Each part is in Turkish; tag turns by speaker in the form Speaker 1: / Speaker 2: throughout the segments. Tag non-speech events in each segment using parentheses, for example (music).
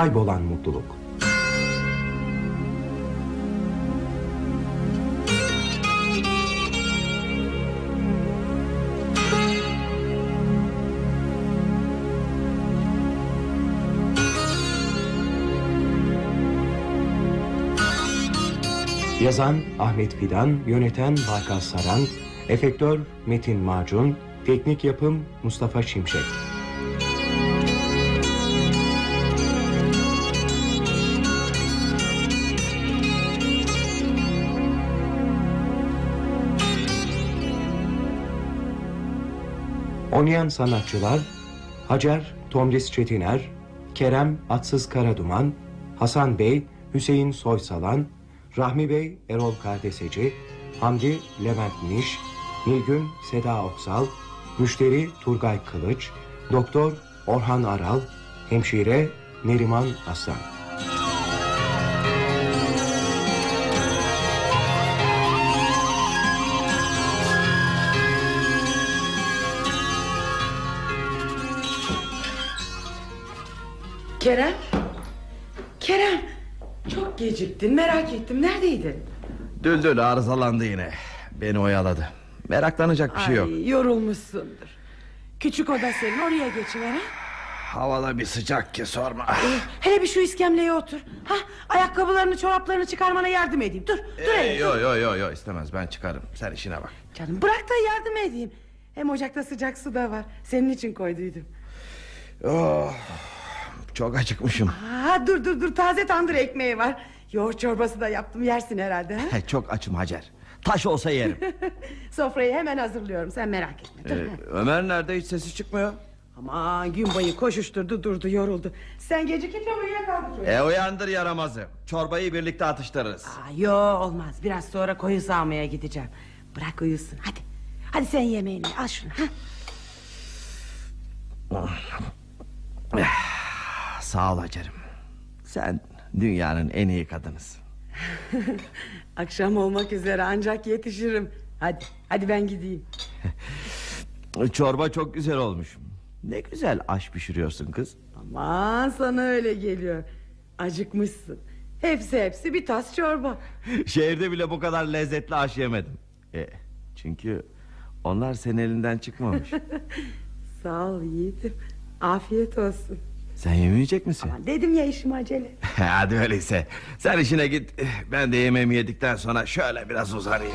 Speaker 1: Kaybolan mutluluk. Yazan Ahmet Fidan, yöneten Barkas Saran, efektör Metin Macun, teknik yapım Mustafa Şimşek. Oynayan sanatçılar Hacer Tomris Çetiner, Kerem Atsız Karaduman, Hasan Bey Hüseyin Soysalan, Rahmi Bey Erol Kardeseci, Hamdi Levent Niş, Nilgün Seda Oksal, Müşteri Turgay Kılıç, Doktor Orhan Aral, Hemşire Neriman Aslan.
Speaker 2: Kerem? Kerem! Çok geciktin merak ettim neredeydin?
Speaker 3: Düldül arızalandı yine. Beni oyaladı. Meraklanacak bir şey yok.
Speaker 2: Ay, yorulmuşsundur. Küçük oda senin oraya geçiver ha?
Speaker 3: Havada bir sıcak ki sorma.
Speaker 2: Ee, hele bir şu iskemleye otur. Ha, ayakkabılarını çoraplarını çıkarmana yardım edeyim. Dur, dur
Speaker 3: Ee, yo yo yo yo istemez ben çıkarım. Sen işine bak.
Speaker 2: Canım bırak da yardım edeyim. Hem ocakta sıcak su da var. Senin için koyduydum.
Speaker 3: Oh, çok acıkmışım.
Speaker 2: Ha, dur dur dur taze tandır ekmeği var. Yoğurt çorbası da yaptım yersin herhalde. Ha? (laughs)
Speaker 3: çok açım Hacer. Taş olsa yerim. (laughs)
Speaker 2: Sofrayı hemen hazırlıyorum sen merak etme.
Speaker 3: Ee, Ömer nerede hiç sesi çıkmıyor?
Speaker 2: Aman gün boyu koşuşturdu durdu yoruldu. Sen gecikince uyuyakaldı çocuk.
Speaker 3: E uyandır yaramazı. Çorbayı birlikte atıştırırız.
Speaker 2: Aa, yo olmaz biraz sonra koyun sağmaya gideceğim. Bırak uyusun hadi. Hadi sen yemeğini ye, al şunu. Ha?
Speaker 3: Sağ ol Hacer'im. Sen dünyanın en iyi kadınısın. (laughs)
Speaker 2: Akşam olmak üzere ancak yetişirim. Hadi hadi ben gideyim. (laughs)
Speaker 3: Çorba çok güzel olmuş. Ne güzel aş pişiriyorsun kız.
Speaker 2: Aman sana öyle geliyor. Acıkmışsın. Hepsi hepsi bir tas çorba. (laughs)
Speaker 3: Şehirde bile bu kadar lezzetli aş yemedim. E, çünkü onlar senin elinden çıkmamış.
Speaker 2: Sağ ol yiğidim. Afiyet olsun.
Speaker 3: Sen yemeyecek misin?
Speaker 2: Aman dedim ya işim acele. (laughs)
Speaker 3: Hadi öyleyse. Sen işine git. Ben de yemeğimi yedikten sonra şöyle biraz uzanayım.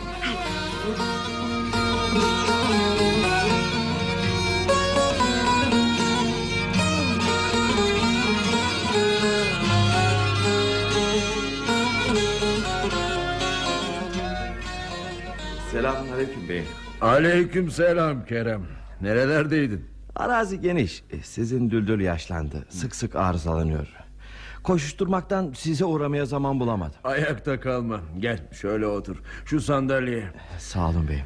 Speaker 3: Selamünaleyküm beyim.
Speaker 4: Aleyküm selam Kerem. Nerelerdeydin?
Speaker 3: Arazi geniş. E, Sizin düldül yaşlandı. Sık sık arızalanıyor. Koşuşturmaktan size uğramaya zaman bulamadım.
Speaker 4: Ayakta kalma. Gel şöyle otur. Şu sandalyeye.
Speaker 3: Sağ olun beyim.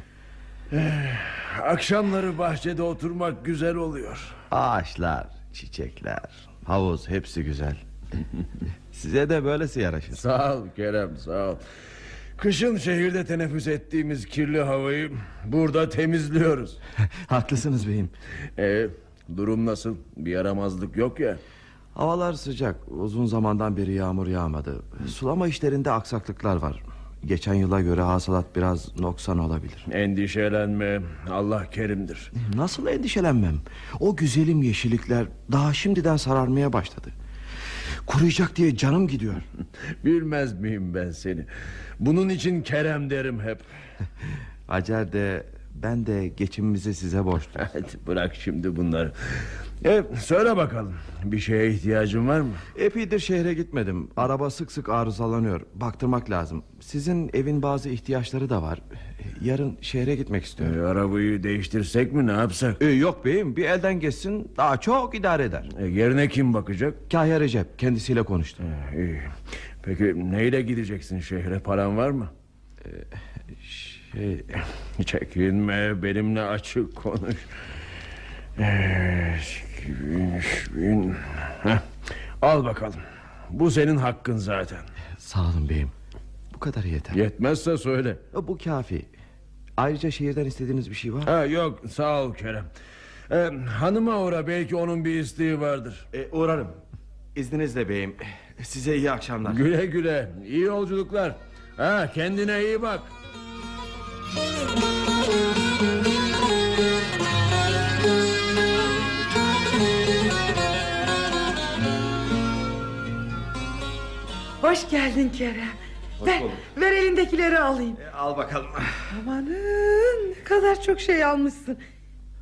Speaker 4: Akşamları bahçede oturmak güzel oluyor.
Speaker 3: Ağaçlar, çiçekler, havuz hepsi güzel. (laughs) Size de böylesi yaraşır.
Speaker 4: Sağ ol Kerem sağ ol. Kışın şehirde teneffüs ettiğimiz kirli havayı burada temizliyoruz. (laughs)
Speaker 3: Haklısınız beyim.
Speaker 4: E, durum nasıl? Bir yaramazlık yok ya.
Speaker 3: Havalar sıcak. Uzun zamandan beri yağmur yağmadı. Sulama işlerinde aksaklıklar var. Geçen yıla göre hasılat biraz noksan olabilir.
Speaker 4: Endişelenme. Allah kerimdir.
Speaker 3: Nasıl endişelenmem? O güzelim yeşillikler daha şimdiden sararmaya başladı. Kuruyacak diye canım gidiyor. (laughs)
Speaker 4: Bilmez miyim ben seni? Bunun için Kerem derim hep.
Speaker 3: Hacer de ben de geçimimizi size borçluyuz.
Speaker 4: Hadi bırak şimdi bunları. E, söyle bakalım. Bir şeye ihtiyacın var mı?
Speaker 3: Epeydir şehre gitmedim. Araba sık sık arızalanıyor. Baktırmak lazım. Sizin evin bazı ihtiyaçları da var. Yarın şehre gitmek istiyorum.
Speaker 4: E, arabayı değiştirsek mi ne yapsak?
Speaker 3: Ee, yok beyim bir elden geçsin daha çok idare eder.
Speaker 4: E, yerine kim bakacak?
Speaker 3: Kahya Recep kendisiyle konuştum.
Speaker 4: E, iyi. Peki neyle gideceksin şehre? Paran var mı?
Speaker 3: Şey,
Speaker 4: Çekinme benimle açık konuş. E, bin. Heh, Al bakalım. Bu senin hakkın zaten.
Speaker 3: sağ olun beyim. Bu kadar yeter.
Speaker 4: Yetmezse söyle.
Speaker 3: Bu kafi. Ayrıca şehirden istediğiniz bir şey var.
Speaker 4: Ha, yok sağ ol Kerem. E, hanıma uğra belki onun bir isteği vardır.
Speaker 3: E, uğrarım. İzninizle beyim. Size iyi akşamlar.
Speaker 4: Güle güle. İyi yolculuklar. Ha kendine iyi bak.
Speaker 2: Hoş geldin Kerem. ver,
Speaker 3: bulduk.
Speaker 2: ver elindekileri alayım.
Speaker 3: E, Al bakalım. (laughs)
Speaker 2: Amanın ne kadar çok şey almışsın.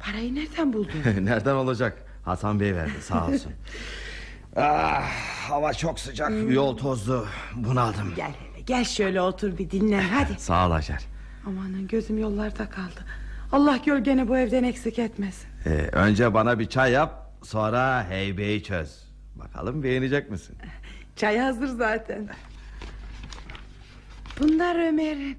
Speaker 2: Parayı nereden buldun? (laughs)
Speaker 3: Nereden olacak? Hasan Bey verdi sağ olsun. (laughs) ah, hava çok sıcak. Yol tozlu. Bunaldım.
Speaker 2: gel hele gel şöyle otur bir dinlen hadi.
Speaker 3: Sağ ol Hacer.
Speaker 2: Amanın gözüm yollarda kaldı. Allah gölgeni bu evden eksik etmesin.
Speaker 3: Ee, önce bana bir çay yap. Sonra heybeyi çöz. Bakalım beğenecek misin?
Speaker 2: Çay hazır zaten. Bunlar Ömer'in.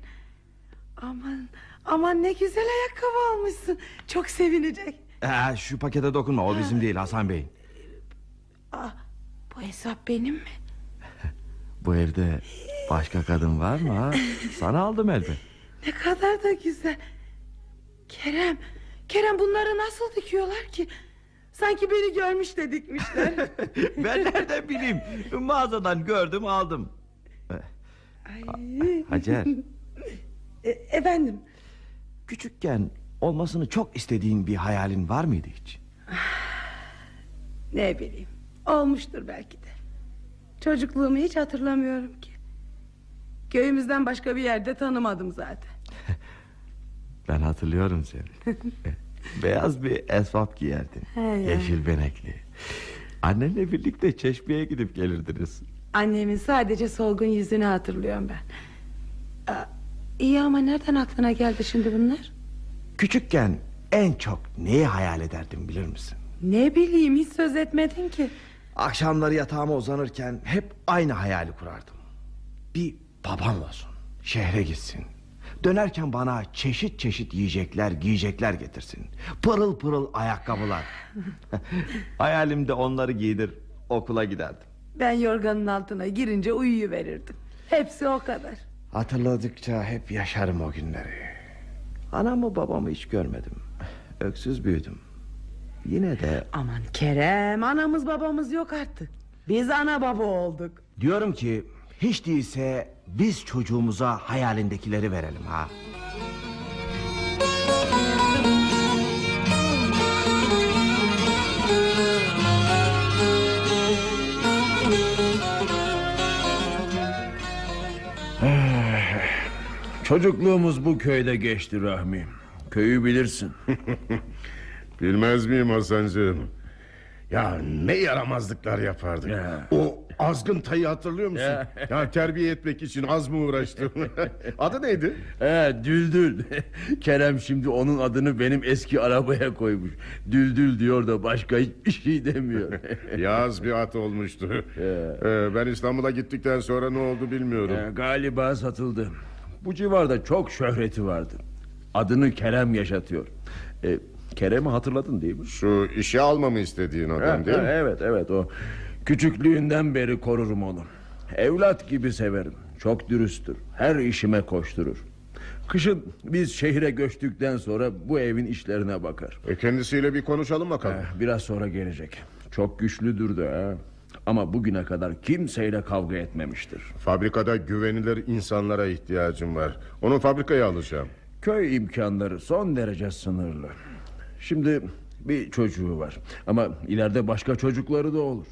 Speaker 2: Aman aman ne güzel ayakkabı almışsın. Çok sevinecek.
Speaker 3: Ee, şu pakete dokunma o bizim değil Hasan Bey.
Speaker 2: Aa, bu hesap benim mi? (laughs)
Speaker 3: Bu evde başka kadın var mı ha? Sana aldım elbet. (laughs)
Speaker 2: Ne kadar da güzel. Kerem, Kerem bunları nasıl dikiyorlar ki? Sanki beni görmüş de dikmişler. (laughs)
Speaker 3: ben nereden bileyim? Mağazadan gördüm aldım.
Speaker 2: Ay.
Speaker 3: Hacer
Speaker 2: E, efendim,
Speaker 3: küçükken olmasını çok istediğin bir hayalin var mıydı hiç?
Speaker 2: ne bileyim. Olmuştur belki de. Çocukluğumu hiç hatırlamıyorum ki. Köyümüzden başka bir yerde tanımadım zaten. (laughs)
Speaker 3: Ben hatırlıyorum seni. (laughs) Beyaz bir esvap giyerdin.
Speaker 2: He.
Speaker 3: Yeşil benekli. Annenle birlikte çeşmeye gidip gelirdiniz.
Speaker 2: Annemin sadece solgun yüzünü hatırlıyorum ben. Aa, iyi ama nereden aklına geldi şimdi bunlar?
Speaker 3: Küçükken en çok neyi hayal ederdin bilir misin?
Speaker 2: Ne bileyim hiç söz etmedin ki.
Speaker 3: Akşamları yatağıma uzanırken hep aynı hayali kurardım. Bir babam olsun, şehre gitsin. Dönerken bana çeşit çeşit yiyecekler, giyecekler getirsin. Pırıl pırıl ayakkabılar. (laughs) Hayalimde onları giydir, okula giderdim.
Speaker 2: Ben yorganın altına girince uyuyuverirdim. Hepsi o kadar.
Speaker 3: Hatırladıkça hep yaşarım o günleri. Anamı babamı hiç görmedim. Öksüz büyüdüm. Yine de
Speaker 2: Aman Kerem anamız babamız yok artık. Biz ana baba olduk.
Speaker 3: diyorum ki hiç değilse biz çocuğumuza hayalindekileri verelim ha.
Speaker 4: Çocukluğumuz bu köyde geçti Rahmi. Köyü bilirsin. (laughs)
Speaker 5: Bilmez miyim Hasancığım? Ya ne yaramazlıklar yapardık.
Speaker 4: Ya.
Speaker 5: O azgın tayı hatırlıyor musun? Ya. terbiye etmek için az mı uğraştım? (laughs) Adı neydi?
Speaker 4: He Düldül. (laughs) Kerem şimdi onun adını benim eski arabaya koymuş. Düldül diyor da başka hiçbir şey demiyor. (laughs)
Speaker 5: Yaz bir at olmuştu. Ee, ben İstanbul'a gittikten sonra ne oldu bilmiyorum.
Speaker 4: He, galiba satıldı. Bu civarda çok şöhreti vardı. Adını Kerem yaşatıyor. E, Kerem'i hatırladın değil mi?
Speaker 5: Şu işe almamı istediğin adam
Speaker 4: Ha,
Speaker 5: değil
Speaker 4: ha,
Speaker 5: mi?
Speaker 4: Evet evet o. Küçüklüğünden beri korurum onu. Evlat gibi severim. Çok dürüsttür. Her işime koşturur. Kışın biz şehre göçtükten sonra bu evin işlerine bakar.
Speaker 5: E, kendisiyle bir konuşalım bakalım.
Speaker 4: Eh, Biraz sonra gelecek. Çok güçlüdür de ha. Ama bugüne kadar kimseyle kavga etmemiştir.
Speaker 5: Fabrikada güvenilir insanlara ihtiyacım var. Onu fabrikaya alacağım.
Speaker 4: Köy imkanları son derece sınırlı. Şimdi bir çocuğu var. Ama ileride başka çocukları da olur.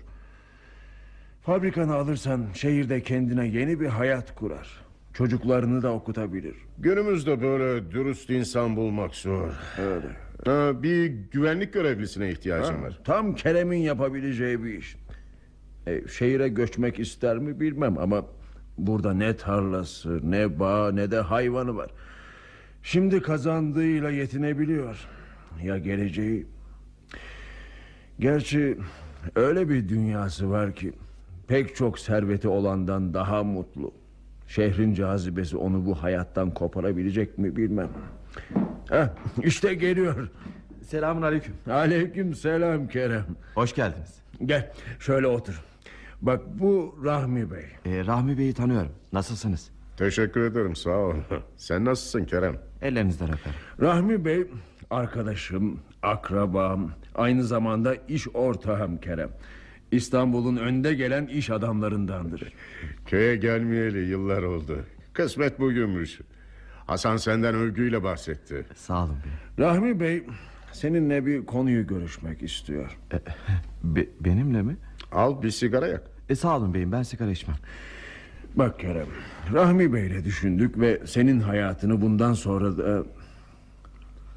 Speaker 4: Fabrikanı alırsan şehirde kendine yeni bir hayat kurar. Çocuklarını da okutabilir.
Speaker 5: Günümüzde böyle dürüst insan bulmak zor.
Speaker 4: Öyle.
Speaker 5: Ha, bir güvenlik görevlisine ihtiyacım var.
Speaker 4: Tam Kerem'in yapabileceği bir iş. E, şehire göçmek ister mi bilmem ama burada ne tarlası, ne bağ, ne de hayvanı var. Şimdi kazandığıyla yetinebiliyor. Ya geleceği? Gerçi öyle bir dünyası var ki pek çok serveti olandan daha mutlu. Şehrin cazibesi onu bu hayattan koparabilecek mi bilmem. Heh, işte geliyor.
Speaker 3: Selamun aleyküm.
Speaker 4: Aleyküm selam Kerem.
Speaker 3: Hoş geldiniz.
Speaker 4: Gel şöyle otur. Bak bu Rahmi Bey.
Speaker 3: Ee, Rahmi Bey'i tanıyorum. Nasılsınız?
Speaker 5: Teşekkür ederim sağ ol. Sen nasılsın Kerem?
Speaker 3: Ellerinizden öperim.
Speaker 4: Rahmi Bey arkadaşım, akrabam, aynı zamanda iş ortağım Kerem. İstanbul'un önde gelen iş adamlarındandır.
Speaker 5: Köye gelmeyeli yıllar oldu. Kısmet bugünmüş. Hasan senden övgüyle bahsetti.
Speaker 3: Sağ olun bey.
Speaker 4: Rahmi Bey seninle bir konuyu görüşmek istiyor.
Speaker 3: Be- benimle mi?
Speaker 5: Al bir sigara yak.
Speaker 3: E, sağ olun beyim ben sigara içmem.
Speaker 4: Bak Kerem, Rahmi Bey'le düşündük ve senin hayatını bundan sonra da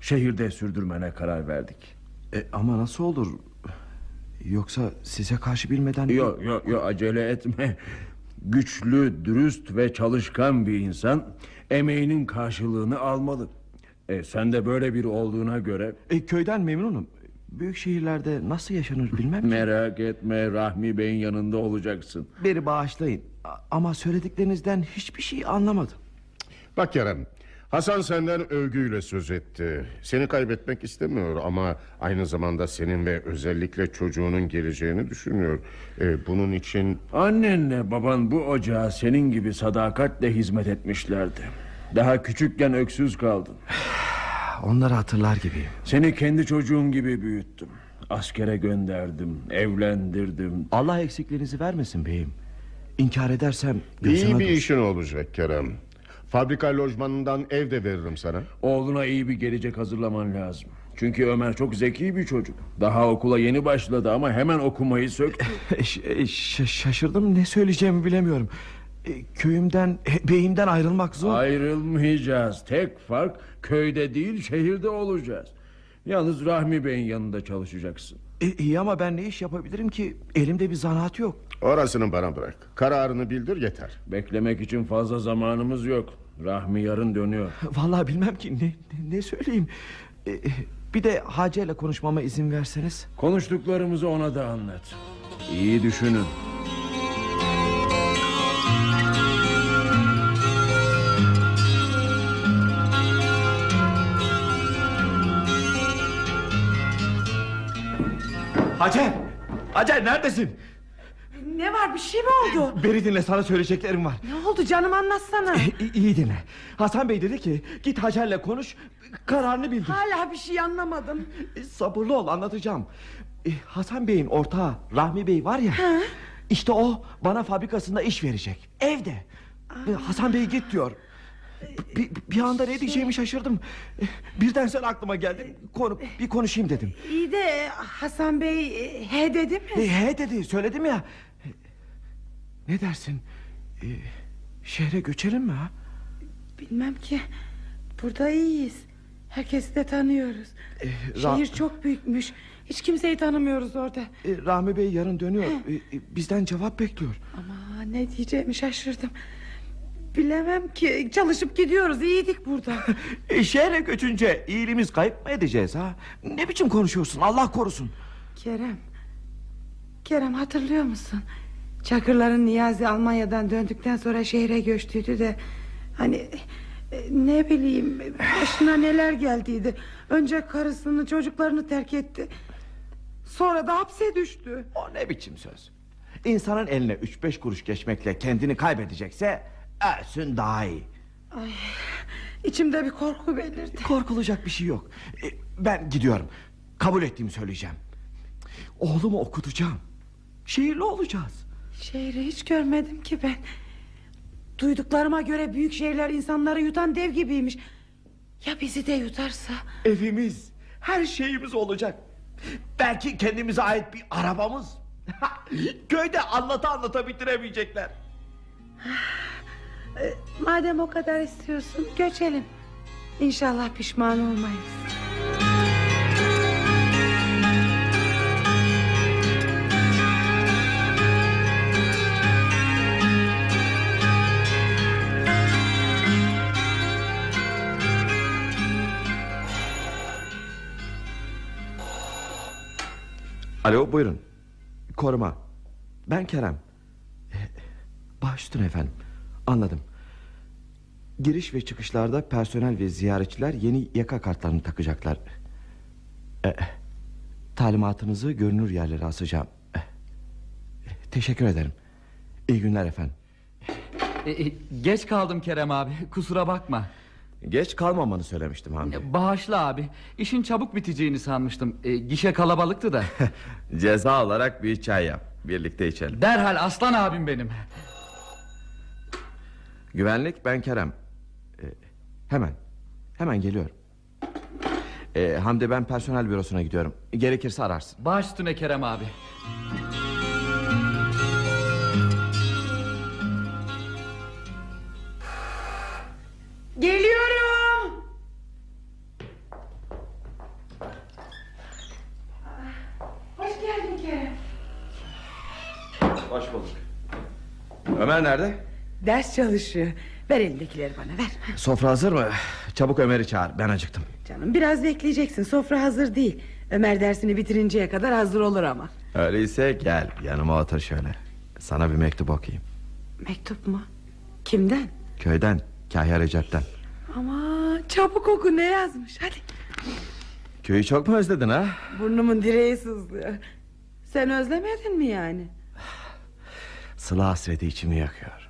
Speaker 4: şehirde sürdürmene karar verdik.
Speaker 3: E, ama nasıl olur? Yoksa size karşı bilmeden...
Speaker 4: Yok yok yok acele etme. Güçlü, dürüst ve çalışkan bir insan emeğinin karşılığını almalı. E, sen de böyle bir olduğuna göre
Speaker 3: E, köyden memnunum. Büyük şehirlerde nasıl yaşanır bilmem ki.
Speaker 4: merak etme Rahmi Bey'in yanında olacaksın.
Speaker 3: Beni bağışlayın. Ama söylediklerinizden hiçbir şey anlamadım.
Speaker 5: Bak Kerem. Hasan senden övgüyle söz etti. Seni kaybetmek istemiyor ama aynı zamanda senin ve özellikle çocuğunun geleceğini düşünüyor. Ee, bunun için
Speaker 4: Annenle baban bu ocağa senin gibi sadakatle hizmet etmişlerdi. Daha küçükken öksüz kaldın. (sighs)
Speaker 3: Onları hatırlar gibiyim.
Speaker 4: Seni kendi çocuğum gibi büyüttüm. Askere gönderdim, evlendirdim.
Speaker 3: Allah eksikliğinizi vermesin beyim. İnkar edersem
Speaker 5: iyi bir
Speaker 3: dursun.
Speaker 5: işin olacak Kerem. Fabrika lojmanından ev de veririm sana.
Speaker 4: Oğluna iyi bir gelecek hazırlaman lazım. Çünkü Ömer çok zeki bir çocuk. Daha okula yeni başladı ama hemen okumayı söktü. (laughs)
Speaker 3: E, ş- e, şaşırdım ne söyleyeceğimi bilemiyorum. E, köyümden, beyimden ayrılmak zor.
Speaker 4: Ayrılmayacağız. Tek fark köyde değil şehirde olacağız. Yalnız Rahmi Bey'in yanında çalışacaksın.
Speaker 3: E, iyi ama ben ne iş yapabilirim ki? Elimde bir zanaat yok.
Speaker 5: Orasını bana bırak. Kararını bildir yeter.
Speaker 4: Beklemek için fazla zamanımız yok. Rahmi yarın dönüyor.
Speaker 3: Vallahi bilmem ki ne, ne, ne söyleyeyim. E, bir de Hacı ile konuşmama izin verseniz.
Speaker 4: Konuştuklarımızı ona da anlat. İyi düşünün.
Speaker 3: Hacer! Hacer neredesin?
Speaker 2: Ne var bir şey mi oldu?
Speaker 3: Beni dinle sana söyleyeceklerim var.
Speaker 2: Ne oldu canım anlatsana.
Speaker 3: İ- iyi dinle. Hasan Bey dedi ki git Hacer'le konuş kararını bildir.
Speaker 2: Hala bir şey anlamadım.
Speaker 3: E, Sabırlı ol anlatacağım. E, Hasan Bey'in ortağı Rahmi Bey var ya. İşte o bana fabrikasında iş verecek. Evde. E, Hasan Bey git diyor. Bir, bir anda ne diyeceğimi şaşırdım. Birden sen aklıma geldi. Konu, bir konuşayım dedim.
Speaker 2: İyi de Hasan Bey e, he dedi mi?
Speaker 3: E, he dedi söyledim ya. Ne dersin? E, şehre göçelim mi ha?
Speaker 2: Bilmem ki. Burada iyiyiz. Herkesi de tanıyoruz.
Speaker 3: E, Ra-
Speaker 2: Şehir çok büyükmüş. Hiç kimseyi tanımıyoruz orada.
Speaker 3: E, Rahmi Bey yarın dönüyor. E, e, bizden cevap bekliyor.
Speaker 2: Ama ne diyeceğimi şaşırdım. Bilemem ki çalışıp gidiyoruz iyiydik burada. (laughs)
Speaker 3: E, şehre göçünce iyiliğimiz kayıp mı edeceğiz ha? Ne biçim konuşuyorsun Allah korusun.
Speaker 2: Kerem Kerem hatırlıyor musun Çakırların Niyazi Almanya'dan döndükten sonra şehre göçtüydü de Hani e, ne bileyim başına neler geldiydi Önce karısını çocuklarını terk etti Sonra da hapse düştü
Speaker 3: O ne biçim söz? İnsanın eline üç beş kuruş geçmekle kendini kaybedecekse ölsün daha iyi.
Speaker 2: İçimde bir korku belirdi
Speaker 3: Korkulacak bir şey yok. E, ben gidiyorum. Kabul ettiğimi söyleyeceğim. Oğlumu okutacağım. Şehirli olacağız.
Speaker 2: Şehri hiç görmedim ki ben Duyduklarıma göre büyük şehirler insanları yutan dev gibiymiş Ya bizi de yutarsa
Speaker 3: Evimiz, her şeyimiz olacak. Belki kendimize ait bir arabamız. (laughs) Köyde anlata anlata bitiremeyecekler.
Speaker 2: Madem o kadar istiyorsun göçelim İnşallah pişman olmayız
Speaker 3: Alo buyurun. Koruma. Ben Kerem. Ee, Baş üstüne efendim. Anladım. Giriş ve çıkışlarda personel ve ziyaretçiler yeni yaka kartlarını takacaklar. Ee, talimatınızı görünür yerlere asacağım. Ee, teşekkür ederim. İyi günler efendim.
Speaker 6: E, e, geç kaldım Kerem abi kusura bakma
Speaker 3: Geç kalmamanı söylemiştim Hamdi.
Speaker 6: E, Bağışla abi işin çabuk biteceğini sanmıştım e, Gişe kalabalıktı da (laughs)
Speaker 3: Ceza olarak bir çay yap. birlikte içelim.
Speaker 6: Derhal aslan abim benim.
Speaker 3: Güvenlik ben Kerem. Ee, hemen. Hemen geliyorum. Ee, Hamdi ben personel bürosuna gidiyorum. Gerekirse ararsın.
Speaker 6: Baş üstüne Kerem abi.
Speaker 2: Geliyorum. Hoş geldin Kerem.
Speaker 3: Hoş bulduk. Ömer nerede?
Speaker 2: Ders çalışıyor. Ver elindekileri bana ver.
Speaker 3: Sofra hazır mı? Çabuk Ömer'i çağır ben acıktım.
Speaker 2: Canım biraz bekleyeceksin. Sofra hazır değil. Ömer dersini bitirinceye kadar hazır olur ama.
Speaker 3: Öyleyse gel yanıma otur şöyle. Sana bir mektup okuyayım.
Speaker 2: Mektup mu? Kimden?
Speaker 3: Köyden Kahya Recep'ten.
Speaker 2: Ama çabuk oku ne yazmış hadi.
Speaker 3: Köyü çok mu özledin ha?
Speaker 2: Burnumun direği sızlıyor. Sen özlemedin mi yani?
Speaker 3: Sıla hasreti içimi yakıyor.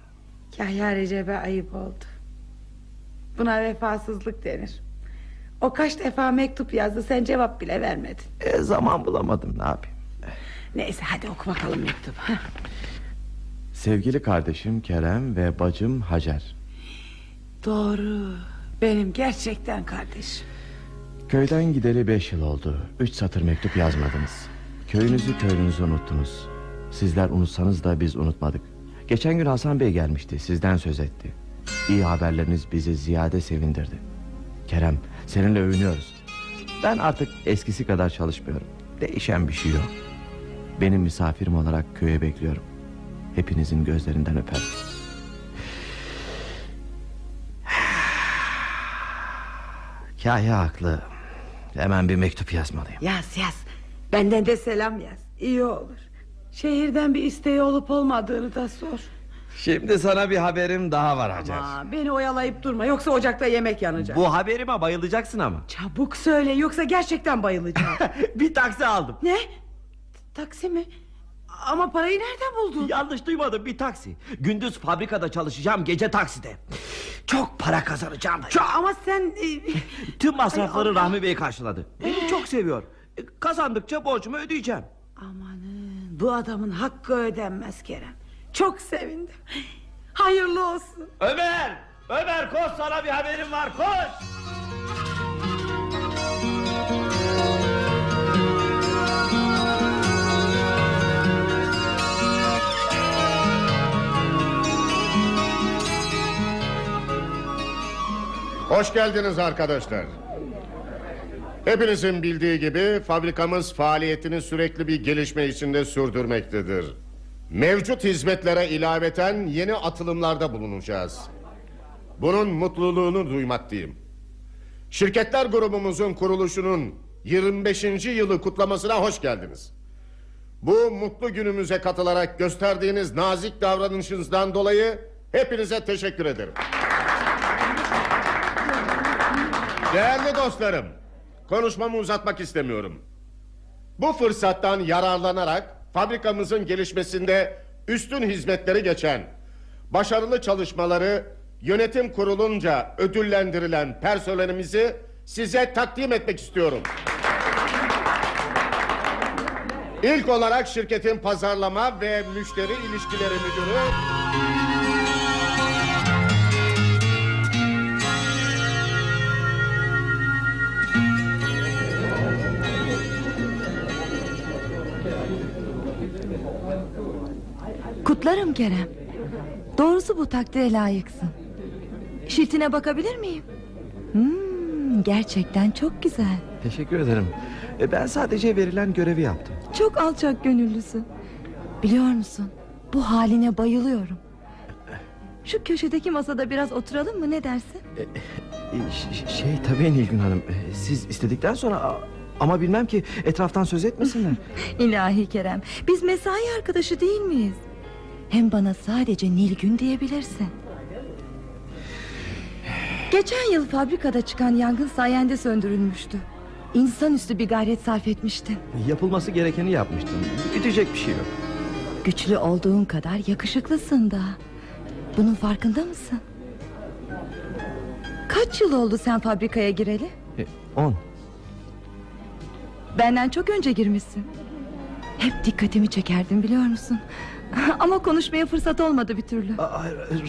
Speaker 2: Kahya Recep'e ayıp oldu. Buna vefasızlık denir. O kaç defa mektup yazdı sen cevap bile vermedin.
Speaker 3: E, zaman bulamadım ne yapayım.
Speaker 2: Neyse hadi oku bakalım mektubu.
Speaker 3: Sevgili kardeşim Kerem ve bacım Hacer.
Speaker 2: Doğru. Benim gerçekten kardeşim.
Speaker 3: Köyden gideli beş yıl oldu. Üç satır mektup yazmadınız. Köyünüzü köylünüzü unuttunuz. Sizler unutsanız da biz unutmadık. Geçen gün Hasan Bey gelmişti. Sizden söz etti. İyi haberleriniz bizi ziyade sevindirdi. Kerem seninle övünüyoruz. Ben artık eskisi kadar çalışmıyorum. Değişen bir şey yok. Benim misafirim olarak köye bekliyorum. Hepinizin gözlerinden öperim. (sighs) Kahya haklı. Hemen bir mektup yazmalıyım.
Speaker 2: Yaz yaz. Benden de selam yaz. İyi olur. Şehirden bir isteği olup olmadığını da sor.
Speaker 3: Şimdi sana bir haberim daha var Hacer.
Speaker 2: Aa, beni oyalayıp durma yoksa ocakta yemek yanacak.
Speaker 3: Bu haberime bayılacaksın ama.
Speaker 2: Çabuk söyle yoksa gerçekten bayılacağım. (laughs)
Speaker 3: bir taksi aldım.
Speaker 2: ne? Taksi mi? Ama parayı nereden buldun?
Speaker 3: Yanlış duymadım bir taksi. Gündüz fabrikada çalışacağım gece takside. Çok para kazanacağım. Çok.
Speaker 2: Ama sen... e,
Speaker 3: Tüm masrafları
Speaker 2: Ay.
Speaker 3: Rahmi Bey karşıladı. Beni çok seviyor. Kazandıkça borcumu ödeyeceğim.
Speaker 2: Bu adamın hakkı ödenmez Kerem. Çok sevindim. Hayırlı olsun.
Speaker 3: Ömer! Ömer koş sana bir haberim var koş!
Speaker 5: Hoş geldiniz arkadaşlar. Hepinizin bildiği gibi fabrikamız faaliyetini sürekli bir gelişme içinde sürdürmektedir. Mevcut hizmetlere ilaveten yeni atılımlarda bulunacağız. Bunun mutluluğunu duymaktayım. Şirketler grubumuzun kuruluşunun 25. yılı kutlamasına hoş geldiniz. Bu mutlu günümüze katılarak gösterdiğiniz nazik davranışınızdan dolayı hepinize teşekkür ederim. Değerli dostlarım, konuşmamı uzatmak istemiyorum. Bu fırsattan yararlanarak fabrikamızın gelişmesinde üstün hizmetleri geçen, başarılı çalışmaları yönetim kurulunca ödüllendirilen personelimizi size takdim etmek istiyorum. İlk olarak şirketin pazarlama ve müşteri ilişkileri müdürü
Speaker 7: Kutlarım Kerem. Doğrusu bu takdire layıksın. Şiltine bakabilir miyim? Hmm, gerçekten çok güzel.
Speaker 3: Teşekkür ederim. E, Ben sadece verilen görevi yaptım.
Speaker 7: Çok alçak gönüllüsün. Biliyor musun? Bu haline bayılıyorum. Şu köşedeki masada biraz oturalım mı ne dersin?
Speaker 3: E, ş- Şey tabii Nilgün Hanım. e, Siz istedikten sonra ama bilmem ki etraftan söz etmesinler. (laughs)
Speaker 7: İlahi Kerem biz mesai arkadaşı değil miyiz? Hem bana sadece Nilgün diyebilirsin. Geçen yıl fabrikada çıkan yangın sayende söndürülmüştü. İnsanüstü bir gayret sarf etmiştin.
Speaker 3: Yapılması gerekeni yapmıştım. Bitecek bir şey yok.
Speaker 7: Güçlü olduğun kadar yakışıklısın da. Bunun farkında mısın? Kaç yıl oldu sen fabrikaya gireli?
Speaker 3: E, On.
Speaker 7: Benden çok önce girmişsin. Hep dikkatimi çekerdin biliyor musun? (laughs) Ama konuşmaya fırsat olmadı bir türlü.
Speaker 3: Aa,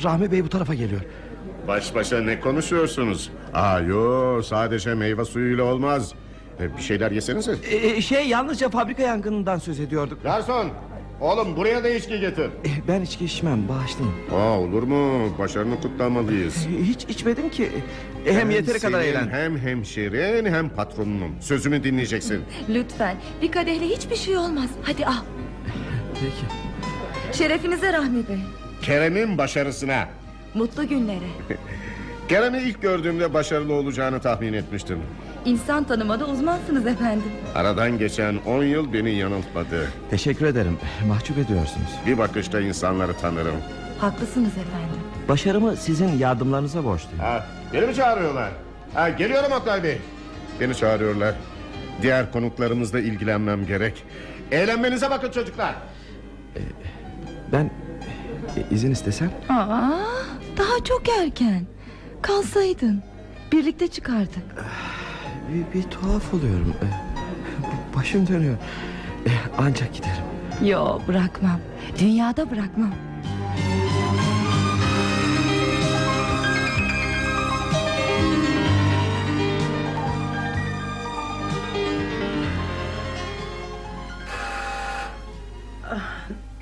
Speaker 3: Rahmi Bey bu tarafa geliyor.
Speaker 5: Baş başa ne konuşuyorsunuz? Aa yo sadece meyve suyuyla olmaz. E, bir şeyler yesenize.
Speaker 3: Ee, şey yalnızca fabrika yangınından söz ediyorduk.
Speaker 5: Garson oğlum buraya da içki getir.
Speaker 3: Ee, ben içki içmem bağışlayın.
Speaker 5: Aa, olur mu? Başarını kutlamalıyız.
Speaker 3: Ee, Hiç içmedim ki. Ee, Hem
Speaker 5: Ben
Speaker 3: yeteri kadar
Speaker 5: senin
Speaker 3: eğlendim.
Speaker 5: Hem hemşerin hem patronunum. Sözümü dinleyeceksin.
Speaker 7: Lütfen bir kadehle hiçbir şey olmaz. Hadi al.
Speaker 3: Peki.
Speaker 7: Şerefinize Rahmi Bey.
Speaker 5: Kerem'in başarısına.
Speaker 7: Mutlu günlere. (laughs)
Speaker 5: Kerem'i ilk gördüğümde başarılı olacağını tahmin etmiştim.
Speaker 7: İnsan tanımada uzmansınız efendim.
Speaker 5: Aradan geçen 10 yıl beni yanıltmadı.
Speaker 3: Teşekkür ederim. Mahcup ediyorsunuz.
Speaker 5: Bir bakışta insanları tanırım.
Speaker 7: Haklısınız efendim.
Speaker 3: Başarımı sizin yardımlarınıza borçluyum.
Speaker 5: Ha, beni mi çağırıyorlar? Ha, geliyorum Oktay Bey. Beni çağırıyorlar. Diğer konuklarımızla ilgilenmem gerek. Eğlenmenize bakın çocuklar.
Speaker 3: Ben e, izin istesem?
Speaker 7: Aa, daha çok erken. Kalsaydın. Birlikte çıkardık.
Speaker 3: Bir, bir tuhaf oluyorum. Ee, Başım dönüyor. Ee, Ancak giderim.
Speaker 7: Yo bırakmam. Dünyada bırakmam.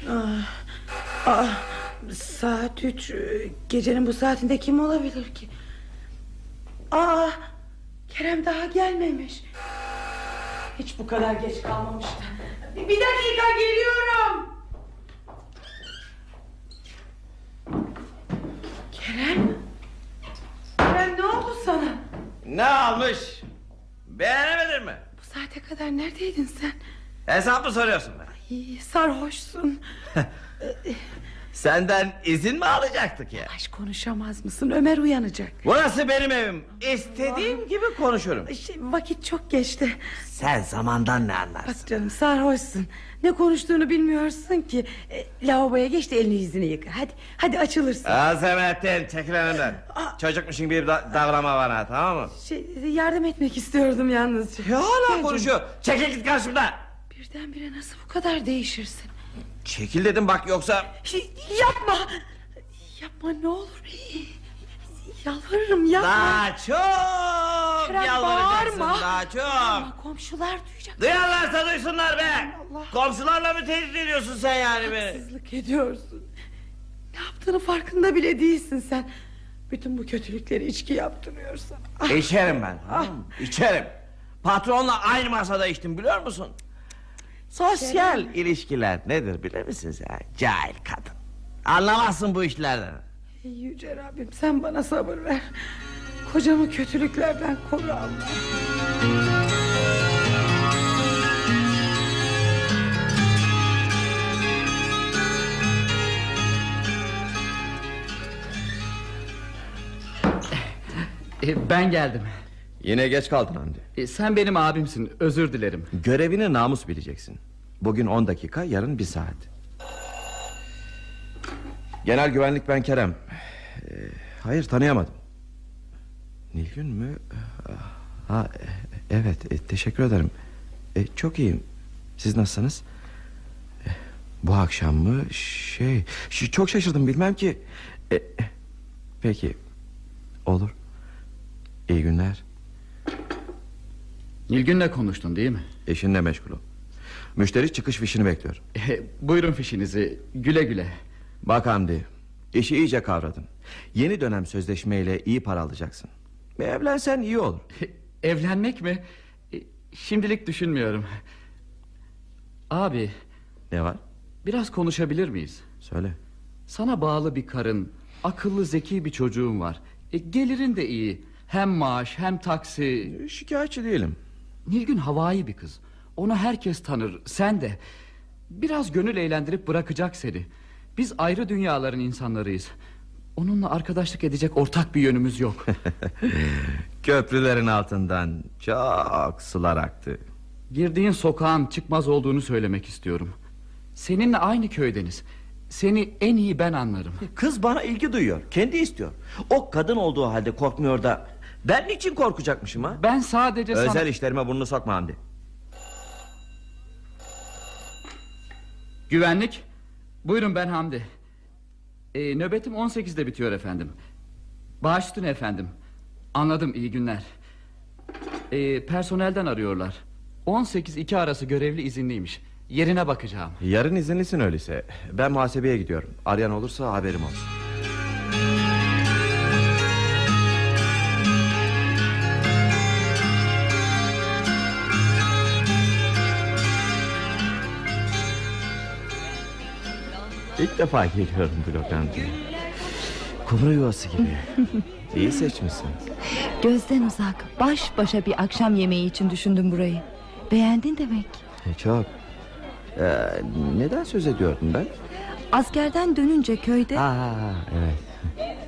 Speaker 2: Ah, saat üç. Gecenin bu saatinde kim olabilir ki? Aa, Kerem daha gelmemiş. Hiç bu kadar geç kalmamıştı. Bir bir dakika geliyorum. Kerem? Kerem ne oldu sana?
Speaker 3: Ne almış? Beğenemedin mi?
Speaker 2: Bu saate kadar neredeydin sen?
Speaker 3: Hesap mı soruyorsun be?
Speaker 2: Sarhoşsun.
Speaker 3: Senden izin mi alacaktık ya?
Speaker 2: Aşk konuşamaz mısın? Ömer uyanacak.
Speaker 3: Burası benim evim. İstediğim gibi konuşurum.
Speaker 2: Şey, vakit çok geçti.
Speaker 3: Sen zamandan ne anlarsın?
Speaker 2: Bak canım sarhoşsun. Ne konuştuğunu bilmiyorsun ki. E, lavaboya geç de elini yüzünü yıka. Hadi hadi açılırsın.
Speaker 3: Azamettin çekil önümden. Çocukmuşsun gibi da- davranma bana tamam mı?
Speaker 2: Şey, yardım etmek istiyordum yalnızca.
Speaker 3: Ya hala
Speaker 2: Gel
Speaker 3: konuşuyor. Çekil git karşımdan.
Speaker 2: Birdenbire nasıl bu kadar değişirsin?
Speaker 3: Çekil dedim bak yoksa.
Speaker 2: Şey, yapma. Yapma ne olur. Yalvarırım yapma.
Speaker 3: Daha çok
Speaker 2: Kerem,
Speaker 3: yalvaracaksın
Speaker 2: bağırma.
Speaker 3: daha çok.
Speaker 2: Ama komşular duyacak.
Speaker 3: Duyarlarsa duysunlar be.
Speaker 2: Allah.
Speaker 3: Komşularla mı tehdit ediyorsun sen yani beni?
Speaker 2: Haksızlık ediyorsun. Ne yaptığını farkında bile değilsin sen. Bütün bu kötülükleri içki yaptırıyorsun. Ah,
Speaker 3: İçerim ben mı? İçerim. Patronla aynı masada içtim biliyor musun? Sosyal ilişkiler nedir bilir misin sen? Cahil kadın. Anlamazsın bu işlerden.
Speaker 2: Ey Yüce Rabbim sen bana sabır ver. Kocamı kötülüklerden koru Allah.
Speaker 6: E, ben geldim.
Speaker 3: Yine geç kaldın Hamdi.
Speaker 6: E, sen benim abimsin. Özür dilerim.
Speaker 3: Görevini namus bileceksin. Bugün 10 dakika yarın bir saat. Genel güvenlik ben Kerem. Ee, hayır tanıyamadım. Nilgün mü? Ha, e, evet e, teşekkür ederim. E, çok iyiyim. Siz nasılsınız? E, bu akşam mı? Şey, şu- çok şaşırdım bilmem ki. E, e, peki olur. İyi günler.
Speaker 6: Nilgün'le konuştun değil mi?
Speaker 3: Eşinle meşgulüm. Müşteri çıkış fişini bekliyor. (laughs)
Speaker 6: E, buyurun fişinizi. Güle güle.
Speaker 3: Bak Hamdi işi iyice kavradın Yeni dönem sözleşmeyle iyi para alacaksın Ve evlensen iyi olur
Speaker 6: E, (laughs) evlenmek mi? E, şimdilik düşünmüyorum. Abi,
Speaker 3: Ne var
Speaker 6: biraz konuşabilir miyiz?
Speaker 3: söyle
Speaker 6: Sana bağlı bir karın, akıllı zeki bir çocuğun var. E, gelirin de iyi. Hem maaş hem taksi.
Speaker 3: Şikayetçi değilim
Speaker 6: Nilgün havai bir kız. Onu herkes tanır, sen de. Biraz gönül eğlendirip bırakacak seni. Biz ayrı dünyaların insanlarıyız. Onunla arkadaşlık edecek ortak bir yönümüz yok. (laughs)
Speaker 3: Köprülerin altından çok sular aktı
Speaker 6: Girdiğin sokağın çıkmaz olduğunu söylemek istiyorum. Seninle aynı köydeniz. Seni en iyi ben anlarım.
Speaker 3: Kız bana ilgi duyuyor kendi istiyor O kadın olduğu halde korkmuyor da Ben niçin korkacakmışım ha
Speaker 6: Ben sadece
Speaker 3: Özel
Speaker 6: sana...
Speaker 3: işlerime burnunu sokma Hamdi
Speaker 6: Güvenlik. Buyurun ben Hamdi. Ee, nöbetim 18'de bitiyor efendim. Baş üstüne efendim. Anladım iyi günler. Ee, personelden arıyorlar. 18-2 arası görevli izinliymiş. Yerine bakacağım.
Speaker 3: Yarın izinlisin öyleyse. Ben muhasebeye gidiyorum. Arayan olursa haberim olsun. İlk defa geliyorum bu lokantaya. Kumru yuvası gibi. (laughs) İyi seçmişsiniz.
Speaker 7: Gözden uzak baş başa bir akşam yemeği için düşündüm burayı Beğendin demek
Speaker 3: E, Çok. Ee, neden söz ediyordum ben?
Speaker 7: Askerden dönünce köyde
Speaker 3: Aa, evet.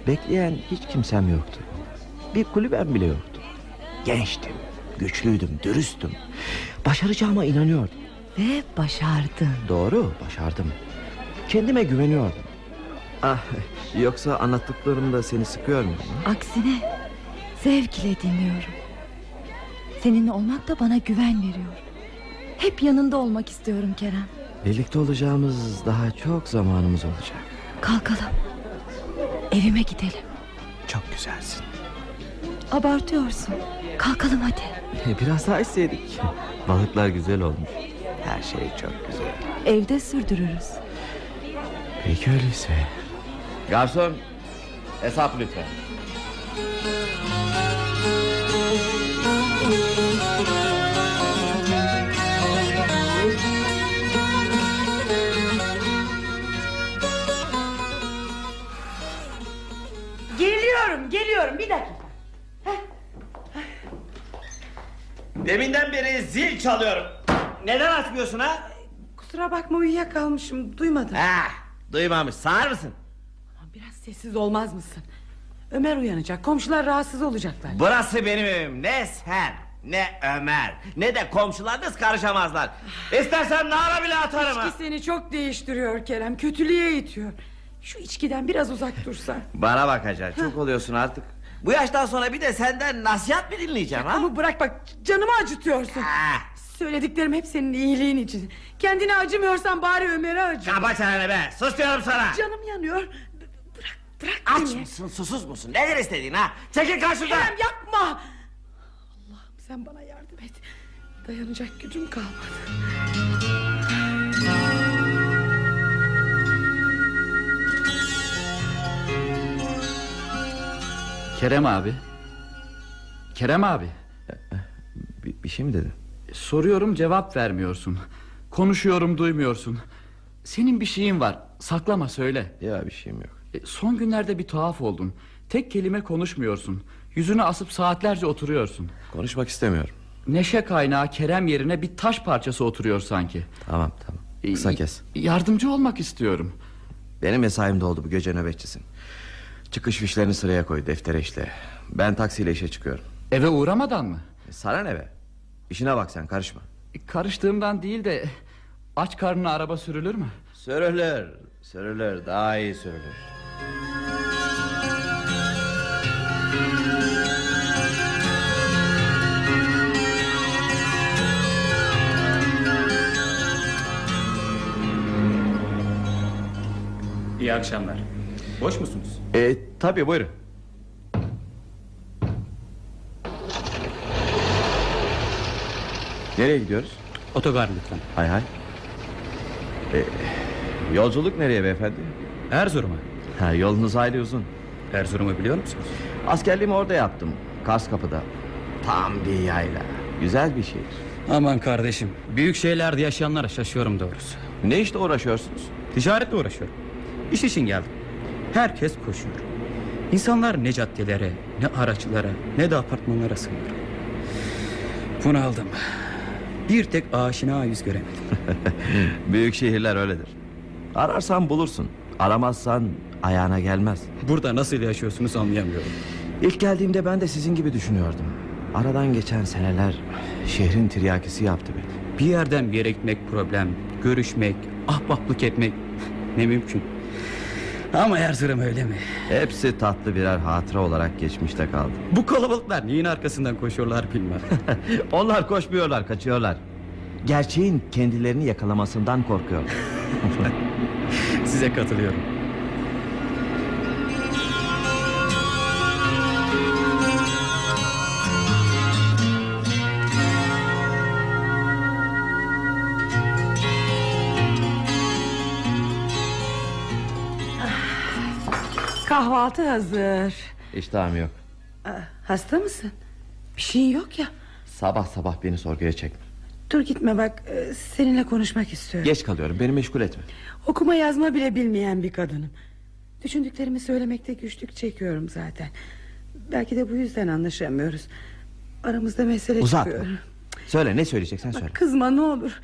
Speaker 3: Bekleyen hiç kimsem yoktu. Bir kulübem bile yoktu. Gençtim, güçlüydüm, dürüstüm. Başaracağıma inanıyordum.
Speaker 7: Ve başardın
Speaker 3: Doğru, başardım. Kendime güveniyordum. Ah, yoksa anlattıklarımda seni sıkıyor mu?
Speaker 7: Aksine zevkle dinliyorum Seninle olmak da bana güven veriyor Hep yanında olmak istiyorum Kerem
Speaker 3: Birlikte olacağımız daha çok zamanımız olacak.
Speaker 7: Kalkalım Evime gidelim
Speaker 3: Çok güzelsin.
Speaker 7: Abartıyorsun Kalkalım hadi (laughs)
Speaker 3: Biraz daha isteydik. Balıklar güzel olmuş. Her şey çok güzel.
Speaker 7: Evde sürdürürüz
Speaker 3: Peki öyleyse. Garson, hesap lütfen.
Speaker 2: Geliyorum geliyorum bir dakika.
Speaker 3: Deminden beri zil çalıyorum. Neden açmıyorsun ha?
Speaker 2: Kusura bakma uyuyakalmışım duymadım.
Speaker 3: Ha, duymamış. Sağır mısın?
Speaker 2: Biraz sessiz olmaz mısın? Ömer uyanacak komşular rahatsız olacaklar.
Speaker 3: Burası benim evim. Ne sen, ne Ömer, ne de komşularınız karışamazlar. İstersen nara bile atarım ha.
Speaker 2: İçki seni çok değiştiriyor Kerem kötülüğe itiyor. Şu içkiden biraz uzak dursan. (laughs)
Speaker 3: Bana bak Hacer, çok oluyorsun artık. Bu yaştan sonra bir de senden nasihat mı dinleyeceğim ha?
Speaker 2: Ama bırak bak canımı acıtıyorsun.
Speaker 3: Ha,
Speaker 2: Söylediklerim hep senin iyiliğin için. Kendine acımıyorsan bari Ömer'e acı.
Speaker 3: Kapa çeneni be, sus diyorum sana.
Speaker 2: Canım yanıyor. B- Bırak bırak
Speaker 3: Aç
Speaker 2: beni.
Speaker 3: mısın, susuz musun? Nedir istediğin ha? Çekil karşımdan.
Speaker 2: Kerem yapma. Allah'ım sen bana yardım et. Dayanacak gücüm kalmadı.
Speaker 6: Kerem abi. Kerem abi.
Speaker 3: Bir, bir şey mi dedin?
Speaker 6: Soruyorum cevap vermiyorsun. Konuşuyorum duymuyorsun. Senin bir şeyin var. Saklama söyle.
Speaker 3: Ya bir şeyim yok.
Speaker 6: E, Son günlerde bir tuhaf oldun. Tek kelime konuşmuyorsun. Yüzünü asıp saatlerce oturuyorsun.
Speaker 3: Konuşmak istemiyorum.
Speaker 6: Neşe kaynağı Kerem yerine bir taş parçası oturuyor sanki.
Speaker 3: Tamam tamam.
Speaker 6: E,
Speaker 3: Kısa kes.
Speaker 6: Yardımcı olmak istiyorum.
Speaker 3: Benim mesaim doldu bu gece nöbetçisin. Çıkış fişlerini sıraya koy deftere işle. Ben taksiyle işe çıkıyorum.
Speaker 6: Eve uğramadan mı?
Speaker 3: E, Sana ne be? İşine bak sen karışma.
Speaker 6: E, Karıştığımdan değil de aç karnına araba sürülür mü?
Speaker 3: Sürülür. Sürülür. Daha iyi sürülür.
Speaker 8: İyi akşamlar. Boş musunuz?
Speaker 3: E, tabii buyurun. Nereye gidiyoruz?
Speaker 8: Otogar lütfen.
Speaker 3: Hay hay. E, yolculuk nereye beyefendi?
Speaker 8: Erzurum'a.
Speaker 3: Ha, yolunuz hayli uzun.
Speaker 8: Erzurum'u biliyor musunuz?
Speaker 3: Askerliğimi orada yaptım. Kars kapıda. Tam bir yayla. Güzel bir şehir.
Speaker 8: Aman kardeşim. Büyük şeylerde yaşayanlara şaşıyorum doğrusu.
Speaker 3: Ne işte uğraşıyorsunuz?
Speaker 8: Ticaretle uğraşıyorum. İş için geldim. Herkes koşuyor. İnsanlar ne caddelere, ne araçlara, ne de apartmanlara sığınıyor. Bunaldım. Bir tek aşina yüz göremedim. (laughs)
Speaker 3: Büyük şehirler öyledir. Ararsan bulursun. Aramazsan ayağına gelmez.
Speaker 8: Burada nasıl yaşıyorsunuz anlayamıyorum.
Speaker 3: İlk geldiğimde ben de sizin gibi düşünüyordum. Aradan geçen seneler şehrin tiryakisi yaptı beni.
Speaker 8: Bir yerden bir yere gitmek problem. Görüşmek, ahbaplık etmek ne mümkün. Ama Erzurum öyle mi?
Speaker 3: Hepsi tatlı birer hatıra olarak geçmişte kaldı.
Speaker 8: Bu kalabalıklar neyin arkasından koşuyorlar bilmem. (laughs)
Speaker 3: Onlar koşmuyorlar, kaçıyorlar. Gerçeğin kendilerini yakalamasından korkuyorlar. (laughs)
Speaker 8: Size katılıyorum.
Speaker 2: Kahvaltı hazır.
Speaker 3: İştahım yok.
Speaker 2: Hasta mısın? Bir şeyin yok ya.
Speaker 3: Sabah sabah beni sorguya çekme.
Speaker 2: Dur gitme bak e, seninle konuşmak istiyorum.
Speaker 3: Geç kalıyorum beni meşgul etme.
Speaker 2: Okuma yazma bile bilmeyen bir kadınım. Düşündüklerimi söylemekte güçlük çekiyorum zaten. Belki de bu yüzden anlaşamıyoruz. Aramızda mesele
Speaker 3: Uzatma.
Speaker 2: çıkıyor.
Speaker 3: Söyle ne söyleyeceksen söyle.
Speaker 2: Kızma ne olur.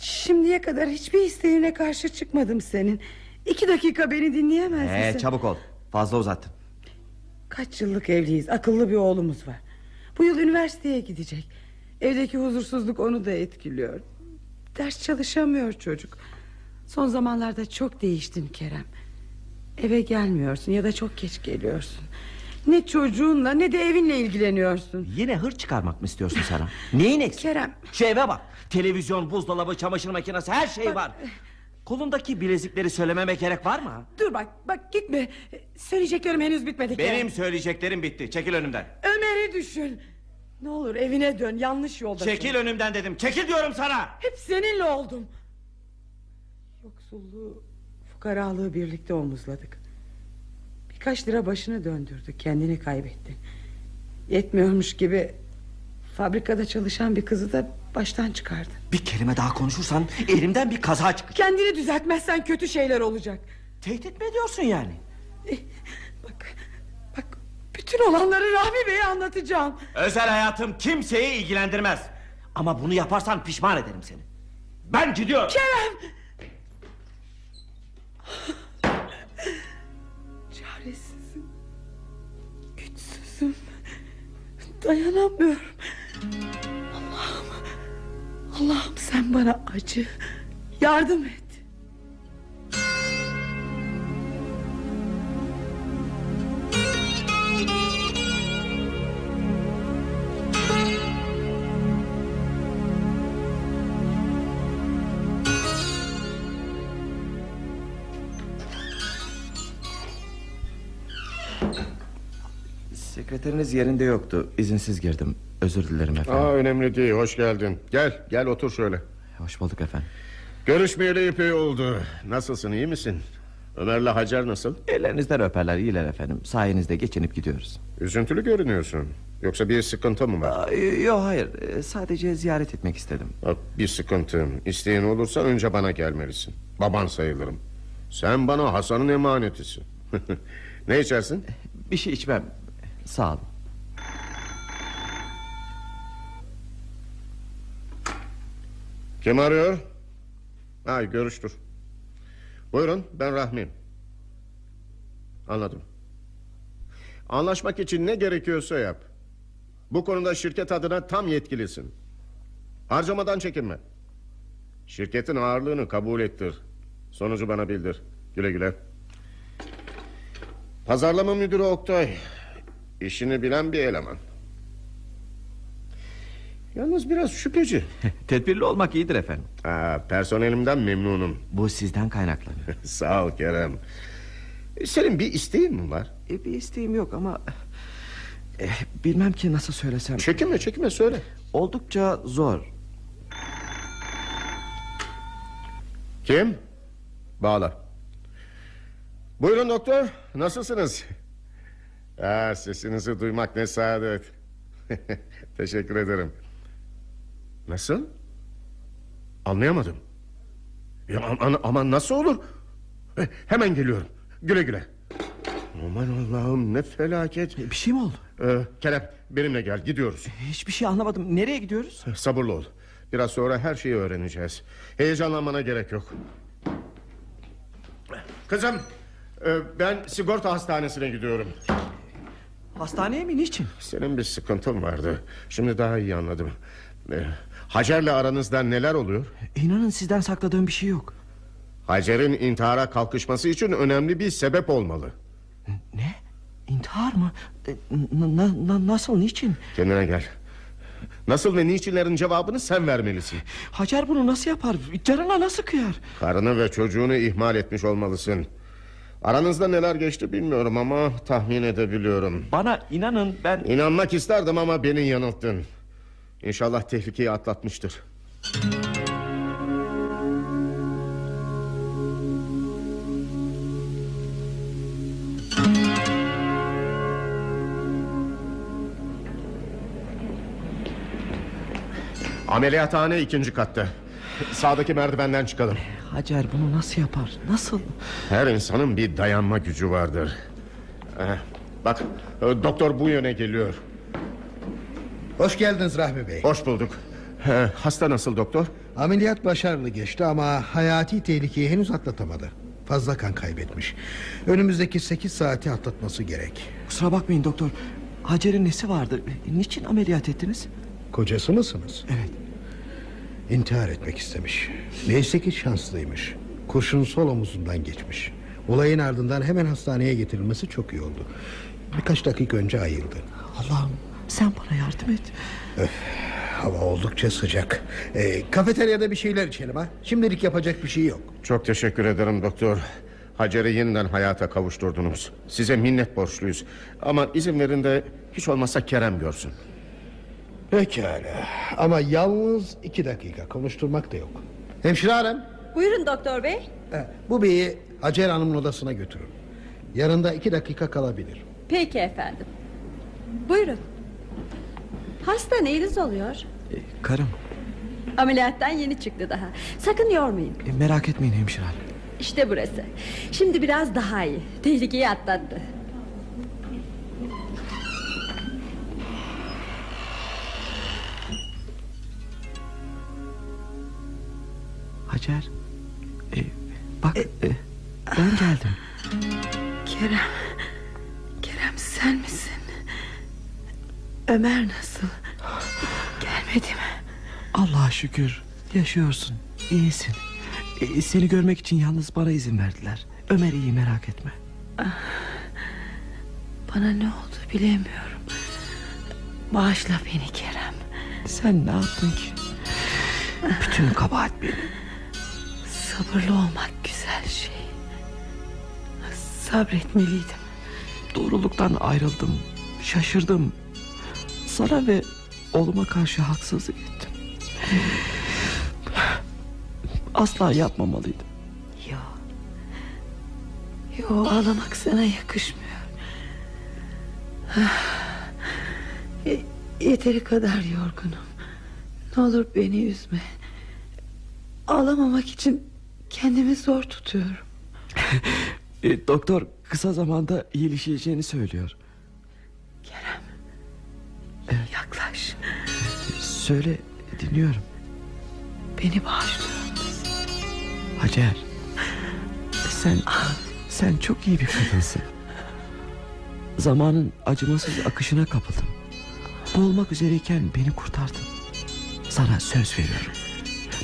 Speaker 2: Şimdiye kadar hiçbir isteğine karşı çıkmadım senin. İki dakika beni dinleyemez
Speaker 3: Ee,
Speaker 2: misin?
Speaker 3: çabuk ol fazla uzattın.
Speaker 2: Kaç yıllık evliyiz? Akıllı bir oğlumuz var. Bu yıl üniversiteye gidecek. Evdeki huzursuzluk onu da etkiliyor. Ders çalışamıyor çocuk. Son zamanlarda çok değiştin Kerem. Eve gelmiyorsun ya da çok geç geliyorsun. Ne çocuğunla ne de evinle ilgileniyorsun.
Speaker 3: Yine hır çıkarmak mı istiyorsun sana? Neyin eksik?
Speaker 2: Kerem.
Speaker 3: Şu eve bak. Televizyon, buzdolabı, çamaşır makinesi her şey var Kolundaki bilezikleri söylememe gerek var mı?
Speaker 2: Dur bak bak gitme Söyleyeceklerim henüz bitmedi.
Speaker 3: Benim söyleyeceklerim bitti çekil önümden
Speaker 2: Ömer'i düşün Ne olur evine dön yanlış yolda
Speaker 3: Çekil önümden dedim çekil diyorum sana
Speaker 2: Hep seninle oldum. Yoksulluğu, fukaralığı birlikte omuzladık. Birkaç lira başını döndürdü, kendini kaybetti. Yetmiyormuş gibi fabrikada çalışan bir kızı da baştan çıkardı.
Speaker 3: Bir kelime daha konuşursan elimden bir kaza çıkacak
Speaker 2: Kendini düzeltmezsen kötü şeyler olacak.
Speaker 3: Tehdit mi ediyorsun yani?
Speaker 2: Eh, Bak, bak bütün olanları Rahmi Bey'e anlatacağım.
Speaker 3: Özel hayatım kimseyi ilgilendirmez Ama bunu yaparsan pişman ederim seni Ben gidiyorum
Speaker 2: Kerem! Çaresizim. Güçsüzüm. Dayanamıyorum. Allah'ım. Sen bana acı. Yardım et.
Speaker 3: Sekreteriniz yerinde yoktu izinsiz girdim Özür dilerim efendim.
Speaker 5: Aa, önemli değil hoş geldin. Gel gel otur şöyle.
Speaker 3: Hoş bulduk efendim.
Speaker 5: Görüşmeyeli epey oldu. Nasılsın iyi misin? Ömer'le Hacer nasıl?
Speaker 3: Ellerinizden öperler iyiler efendim. Sayenizde geçinip gidiyoruz.
Speaker 5: Üzüntülü görünüyorsun. Yoksa bir sıkıntı mı var?
Speaker 3: Yok hayır. E, sadece ziyaret etmek istedim.
Speaker 5: Bak bir sıkıntın isteğin olursa önce bana gelmelisin. Baban sayılırım. Sen bana Hasan'ın emanetisin. (laughs) Ne içersin?
Speaker 3: Bir şey içmem. Sağ olun
Speaker 5: Kim arıyor? Ha görüştür. Buyurun ben Rahmi Anladım. Anlaşmak için ne gerekiyorsa yap. Bu konuda şirket adına tam yetkilisin. Harcamadan çekinme. Şirketin ağırlığını kabul ettir. Sonucu bana bildir. Güle güle. Pazarlama müdürü Oktay. İşini bilen bir eleman Yalnız biraz şüpheci. (laughs)
Speaker 3: Tedbirli olmak iyidir efendim.
Speaker 5: Ha, Personelimden memnunum.
Speaker 3: Bu sizden kaynaklanıyor. (laughs)
Speaker 5: Sağ ol Kerem. Senin bir isteğin mi var?
Speaker 3: E, Bir isteğim yok ama e, Bilmem ki nasıl söylesem.
Speaker 5: Çekinme çekinme söyle.
Speaker 3: Oldukça zor.
Speaker 5: Kim? Bağla. Buyurun doktor Nasılsınız? Ha, sesinizi duymak ne saadet (laughs) Teşekkür ederim Nasıl? Anlayamadım. Ya, aman, aman nasıl olur? Eh, Hemen geliyorum. Güle güle. Aman Allah'ım ne felaket.
Speaker 3: Bir şey mi oldu?
Speaker 5: ee, Kerem benimle gel. Gidiyoruz.
Speaker 3: Hiçbir şey anlamadım. Nereye gidiyoruz?
Speaker 5: Sabırlı ol. Biraz sonra her şeyi öğreneceğiz. Heyecanlanmana gerek yok. Kızım e, Ben sigorta hastanesine gidiyorum.
Speaker 3: Hastaneye mi? Niçin?
Speaker 5: Senin bir sıkıntın vardı. Şimdi daha iyi anladım. E, Hacer'le aranızda neler oluyor
Speaker 3: İnanın sizden sakladığım bir şey yok
Speaker 5: Hacer'in intihara kalkışması için önemli bir sebep olmalı
Speaker 3: Ne? İntihar mı? E, n- n- n- nasıl niçin?
Speaker 5: Kendine gel Nasıl ve niçinlerin cevabını sen vermelisin.
Speaker 3: Hacer bunu nasıl yapar? Canına nasıl kıyar?
Speaker 5: Karını ve çocuğunu ihmal etmiş olmalısın. Aranızda neler geçti bilmiyorum ama tahmin edebiliyorum.
Speaker 3: Bana inanın ben...
Speaker 5: İnanmak isterdim ama beni yanılttın. İnşallah tehlikeyi atlatmıştır. Ameliyathane ikinci katta. Sağdaki merdivenden çıkalım.
Speaker 3: Hacer bunu nasıl yapar? Nasıl?
Speaker 5: Her insanın bir dayanma gücü vardır. Eh, bak, doktor bu yöne geliyor.
Speaker 9: Hoş geldiniz Rahmi Bey.
Speaker 5: Hoş bulduk. Eh, hasta nasıl doktor?
Speaker 9: Ameliyat başarılı geçti ama hayati tehlikeyi henüz atlatamadı. Fazla kan kaybetmiş. Önümüzdeki 8 saati atlatması gerek.
Speaker 3: Kusura bakmayın doktor. Hacer'in nesi vardı? Niçin ameliyat ettiniz?
Speaker 9: Kocası mısınız?
Speaker 3: Evet.
Speaker 9: İntihar etmek istemiş. Neyse ki şanslıymış. Kurşun sol omuzundan geçmiş. Olayın ardından hemen hastaneye getirilmesi çok iyi oldu. Birkaç dakika önce ayıldı.
Speaker 3: Allah'ım sen bana yardım et.
Speaker 9: Hava oldukça sıcak. Ee, kafeteryada bir şeyler içelim ha. Şimdilik yapacak bir şey yok.
Speaker 5: Çok teşekkür ederim doktor. Hacer'i yeniden hayata kavuşturdunuz. Size minnet borçluyuz. Ama izin verin de hiç olmazsa Kerem görsün.
Speaker 9: Pekala. Ama yalnız iki dakika konuşturmak da yok. Hemşire hanım.
Speaker 10: Buyurun doktor bey.
Speaker 9: e, Bu beyi Hacer Hanım'ın odasına götürün. Yanında iki dakika kalabilir.
Speaker 10: Peki efendim. Buyurun. Hasta neyiniz oluyor?
Speaker 3: karım
Speaker 10: Ameliyattan yeni çıktı daha. Sakın yormayın.
Speaker 3: e, merak etmeyin hemşire hanım.
Speaker 10: İşte burası. Şimdi biraz daha iyi. Tehlikeyi atlattı.
Speaker 3: Hacer. e, bak e, ben geldim.
Speaker 2: Kerem. Kerem sen misin? Ömer nasıl?
Speaker 3: Allah'a şükür yaşıyorsun. iyisin. E, seni görmek için yalnız bana izin verdiler. Ömer iyi merak etme.
Speaker 2: Bana ne oldu bilemiyorum. Bağışla beni Kerem.
Speaker 3: Sen ne yaptın ki? Bütün kabahat benim.
Speaker 2: Sabırlı olmak güzel şey. Sabretmeliydim.
Speaker 3: Doğruluktan ayrıldım. Şaşırdım. Sana ve oğluma karşı haksızlık ettim. Asla yapmamalıydım.
Speaker 2: Yo. Yo ağlamak sana yakışmıyor. Ye- Yeteri kadar yorgunum. Ne olur beni üzme. Ağlamamak için kendimi zor tutuyorum. (laughs)
Speaker 3: E, doktor kısa zamanda iyileşeceğini söylüyor.
Speaker 2: Kerem. Yaklaş.
Speaker 3: Söyle dinliyorum.
Speaker 2: Beni musun?
Speaker 3: Hacer. Sen sen çok iyi bir kadınsın. Zamanın acımasız akışına kapıldım. Boğulmak üzereyken beni kurtardın. Sana söz veriyorum.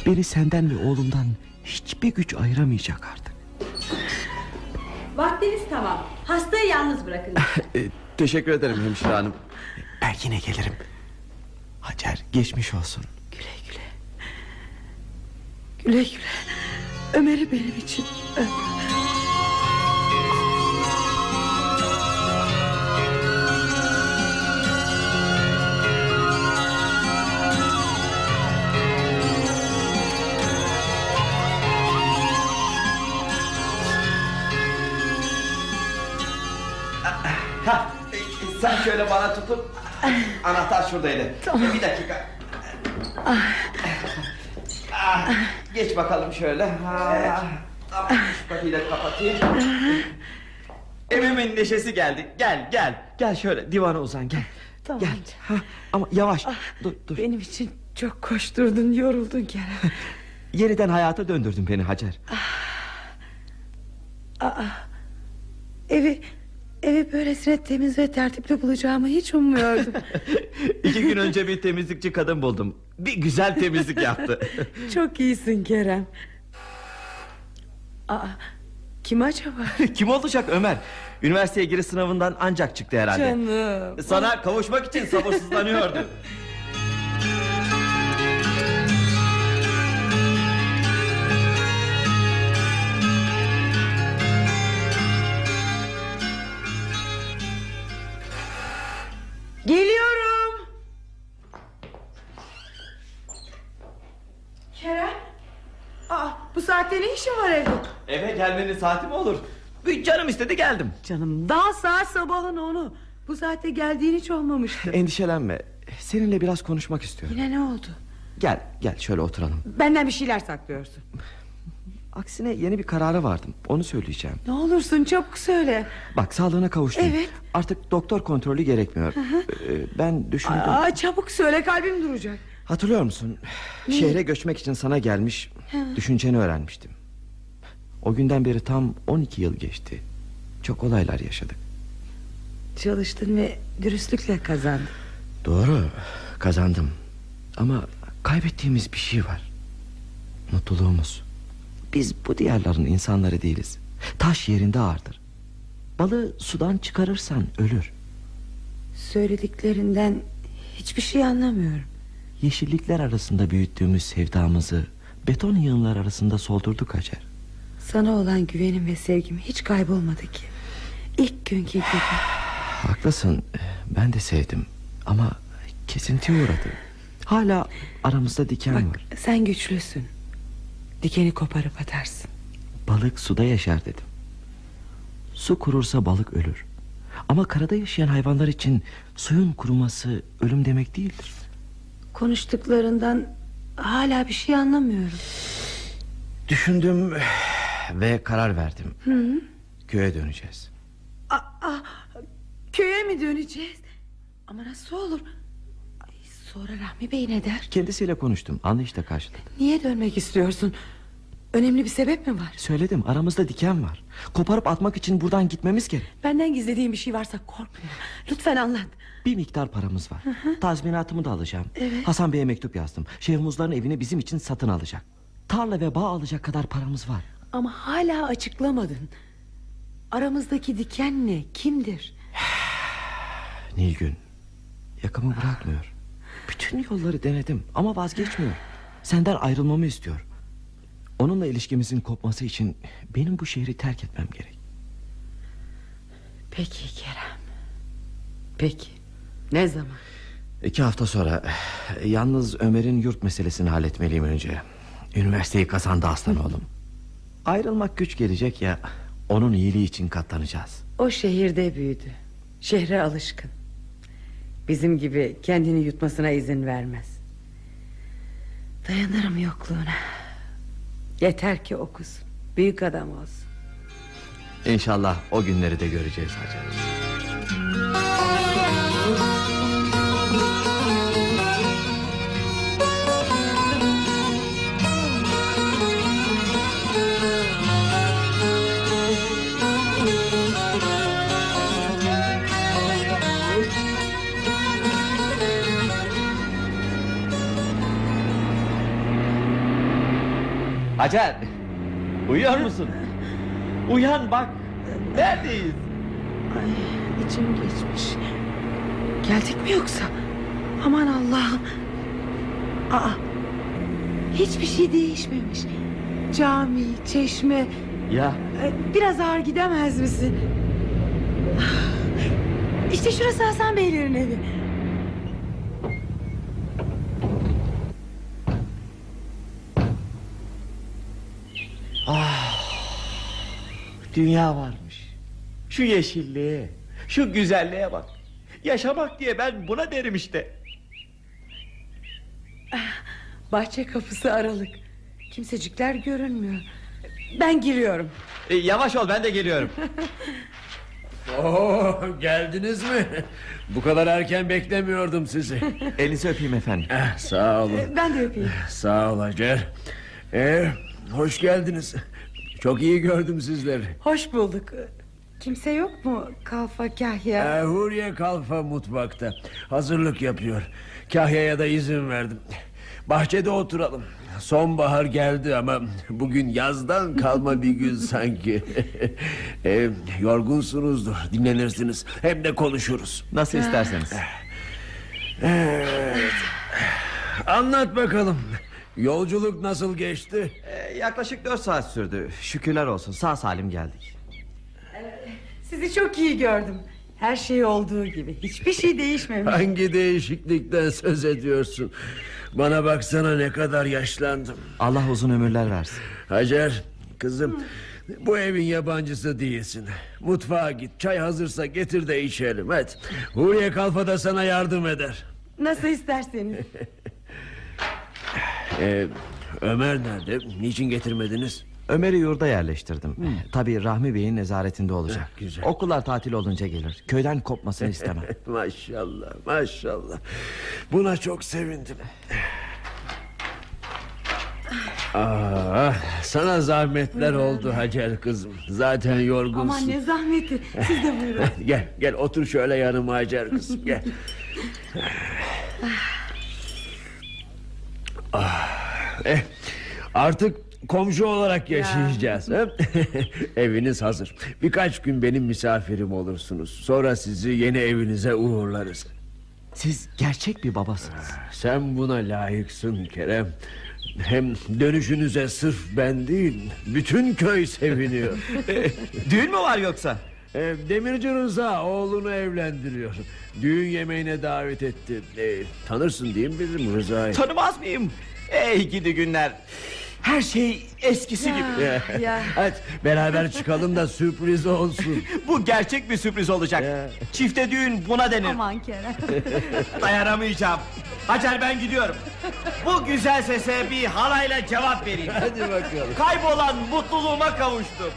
Speaker 3: Beni senden ve oğlumdan hiçbir güç ayıramayacak artık.
Speaker 10: Vaktiniz tamam. Hastayı yalnız bırakın. (laughs)
Speaker 3: E, teşekkür ederim hemşire hanım. Ben yine gelirim. Hacer geçmiş olsun.
Speaker 2: Güle güle. Ömer'i benim için öp.
Speaker 3: Sen şöyle bana tutup anahtar şuradaydı. Bir dakika. Ah, Geç bakalım şöyle. Ah, Tamam, şu kapıyı da kapatayım. Evimin neşesi geldi. Gel gel. Gel şöyle divana uzan gel.
Speaker 2: Tamam.
Speaker 3: Gel. Ha, ama yavaş. Dur dur.
Speaker 2: Benim için çok koşturdun, yoruldun Kerem.
Speaker 3: Yeniden hayata döndürdün beni Hacer.
Speaker 2: Evi evi böylesine temiz ve tertipli bulacağımı hiç ummuyordum. (laughs)
Speaker 3: İki gün önce bir temizlikçi kadın buldum. Bir güzel temizlik yaptı. (laughs)
Speaker 2: çok iyisin Kerem. Aa, kim acaba? (laughs)
Speaker 3: Kim olacak Ömer? Üniversiteye giriş sınavından ancak çıktı herhalde.
Speaker 2: Canım.
Speaker 3: Sana kavuşmak için sabırsızlanıyordu. (laughs)
Speaker 2: işin var evde?
Speaker 3: Eve gelmenin saati mi olur? Canım istedi geldim.
Speaker 2: Canım daha saat sabahın onu. Bu saatte geldiğin hiç olmamıştı.
Speaker 3: Endişelenme. Seninle biraz konuşmak istiyorum.
Speaker 2: Yine ne oldu?
Speaker 3: Gel gel şöyle oturalım.
Speaker 2: Benden bir şeyler saklıyorsun.
Speaker 3: Aksine yeni bir karara vardım. Onu söyleyeceğim.
Speaker 2: Ne olursun çabuk söyle.
Speaker 3: Bak sağlığına kavuştun.
Speaker 2: Evet.
Speaker 3: Artık doktor kontrolü gerekmiyor. Ee, Ben düşündüm.
Speaker 2: Aa, çabuk söyle kalbim duracak.
Speaker 3: Hatırlıyor musun? Şehre göçmek için sana gelmiş. Düşünceni öğrenmiştim. O günden beri tam 12 yıl geçti. Çok olaylar yaşadık.
Speaker 2: Çalıştın ve dürüstlükle kazandın.
Speaker 3: Doğru. Kazandım. Ama kaybettiğimiz bir şey var. Mutluluğumuz. Biz bu diyarların insanları değiliz. Taş yerinde ağırdır. Balığı sudan çıkarırsan ölür.
Speaker 2: Söylediklerinden hiçbir şey anlamıyorum.
Speaker 3: Yeşillikler arasında büyüttüğümüz sevdamızı beton yığınlar arasında soldurduk Hacer.
Speaker 2: Sana olan güvenim ve sevgim hiç kaybolmadı ki. İlk günkü gibi. (sighs)
Speaker 3: Haklısın. Ben de sevdim. Ama kesintiye uğradı. Hala aramızda diken
Speaker 2: Bak
Speaker 3: var.
Speaker 2: sen güçlüsün. Dikeni koparıp atarsın.
Speaker 3: Balık suda yaşar dedim. Su kurursa balık ölür. Ama karada yaşayan hayvanlar için suyun kuruması ölüm demek değildir.
Speaker 2: Konuştuklarından hala bir şey anlamıyorum.
Speaker 3: Düşündüm ve karar verdim. Köye döneceğiz.
Speaker 2: Aa, köye mi döneceğiz? Ama nasıl olur? Ay, sonra Rahmi Bey ne der?
Speaker 3: Kendisiyle konuştum. Anlayışla karşıladı.
Speaker 2: Niye dönmek istiyorsun? Önemli bir sebep mi var?
Speaker 3: Söyledim aramızda diken var. Koparıp atmak için buradan gitmemiz gerek.
Speaker 2: Benden gizlediğin bir şey varsa korkmuyorum. Lütfen anlat.
Speaker 3: Bir miktar paramız var. Tazminatımı da alacağım. Hasan Bey'e mektup yazdım. Şehmuzların evini bizim için satın alacak. Tarla ve bağ alacak kadar paramız var.
Speaker 2: Ama hala açıklamadın. Aramızdaki diken ne? Kimdir? (sighs)
Speaker 3: Nilgün yakamı bırakmıyor. Bütün yolları denedim ama vazgeçmiyor. Senden ayrılmamı istiyor. Onunla ilişkimizin kopması için benim bu şehri terk etmem gerek.
Speaker 2: Peki Kerem. Peki. Ne zaman?
Speaker 3: İki hafta sonra (sighs) yalnız Ömer'in yurt meselesini halletmeliyim önce. Üniversiteyi kazandı aslan oğlum. Ayrılmak güç gelecek ya onun iyiliği için katlanacağız.
Speaker 2: O şehirde büyüdü. Şehre alışkın. Bizim gibi kendini yutmasına izin vermez. Dayanırım yokluğuna. Yeter ki okusun. Büyük adam olsun.
Speaker 3: İnşallah o günleri de göreceğiz hacı. Hacer Uyuyor musun? Uyan bak Neredeyiz?
Speaker 2: Ay içim geçmiş. Geldik mi yoksa? Aman Allah'ım. Aa, hiçbir şey değişmemiş. Cami, çeşme.
Speaker 3: Ya
Speaker 2: Biraz ağır gidemez misin? İşte şurası Hasan Beylerin evi.
Speaker 3: Dünya varmış Şu yeşilliğe Şu güzelliğe bak Yaşamak diye ben buna derim işte
Speaker 2: Bahçe kapısı aralık. Kimsecikler görünmüyor. Ben giriyorum.
Speaker 3: E, Yavaş ol ben de geliyorum (laughs)
Speaker 4: Oo, geldiniz mi? Bu kadar erken beklemiyordum sizi.
Speaker 3: Elinizi öpeyim efendim
Speaker 4: Eh, sağ olun.
Speaker 2: Ben de öpeyim.
Speaker 4: Sağ ol Hacer. Ee, hoş geldiniz. Çok iyi gördüm sizleri.
Speaker 2: Hoş bulduk. Kimse yok mu? Kalfa Kahya.
Speaker 4: Ee, Huriye Kalfa mutfakta. Hazırlık yapıyor. Kahya'ya da izin verdim. Bahçede oturalım. Sonbahar geldi ama bugün yazdan kalma bir gün (laughs) sanki. ee, yorgunsunuzdur, dinlenirsiniz. Hem de konuşuruz.
Speaker 3: Nasıl isterseniz
Speaker 4: Anlat bakalım. Yolculuk nasıl geçti?
Speaker 3: E, Yaklaşık dört saat sürdü Şükürler olsun sağ salim geldik
Speaker 2: Sizi çok iyi gördüm. Her şey olduğu gibi hiçbir şey değişmemiş
Speaker 4: Hangi değişiklikten söz ediyorsun? Bana baksana ne kadar yaşlandım.
Speaker 3: Allah uzun ömürler versin.
Speaker 4: Hacer kızım bu evin yabancısı değilsin. Mutfağa git çay hazırsa getir de içelim hadi. Huriye Kalfa da sana yardım eder.
Speaker 2: Nasıl isterseniz (laughs)
Speaker 4: Ee, Ömer nerede? Niçin getirmediniz?
Speaker 3: Ömer'i yurda yerleştirdim. Tabii Rahmi Bey'in nezaretinde olacak.
Speaker 4: Heh, güzel.
Speaker 3: Okullar tatil olunca gelir. Köyden kopmasını (laughs) istemem.
Speaker 4: maşallah maşallah. Buna çok sevindim. Ah, sana zahmetler oldu Hacer kızım. Zaten yorgunsun.
Speaker 2: Aman ne zahmeti Siz de buyurun (laughs)
Speaker 4: Gel gel otur şöyle yanıma Hacer kızım gel. (laughs) ah, eh, artık komşu olarak yaşayacağız. he? (laughs) Eviniz hazır. Birkaç gün benim misafirim olursunuz. Sonra sizi yeni evinize uğurlarız.
Speaker 3: Siz gerçek bir babasınız.
Speaker 4: Sen buna layıksın Kerem. Hem dönüşünüze sırf ben değil bütün köy seviniyor. (laughs)
Speaker 3: Düğün mü var yoksa?
Speaker 4: Ee, Demirci Rıza oğlunu evlendiriyor. Düğün yemeğine davet etti. Ee, tanırsın değil mi bizim Rıza'yı?
Speaker 3: Tanımaz mıyım? Ey gidi günler. Her şey eskisi gibi.
Speaker 2: ya, ya.
Speaker 4: Hadi beraber çıkalım da sürpriz olsun. (laughs)
Speaker 3: Bu gerçek bir sürpriz olacak.
Speaker 4: Ya.
Speaker 3: Çifte düğün buna denir.
Speaker 2: Aman Kerem (laughs)
Speaker 3: Dayanamayacağım. Hacer ben gidiyorum. Bu güzel sese bir halayla cevap vereyim.
Speaker 4: Hadi bakalım.
Speaker 3: Kaybolan mutluluğuma kavuştum.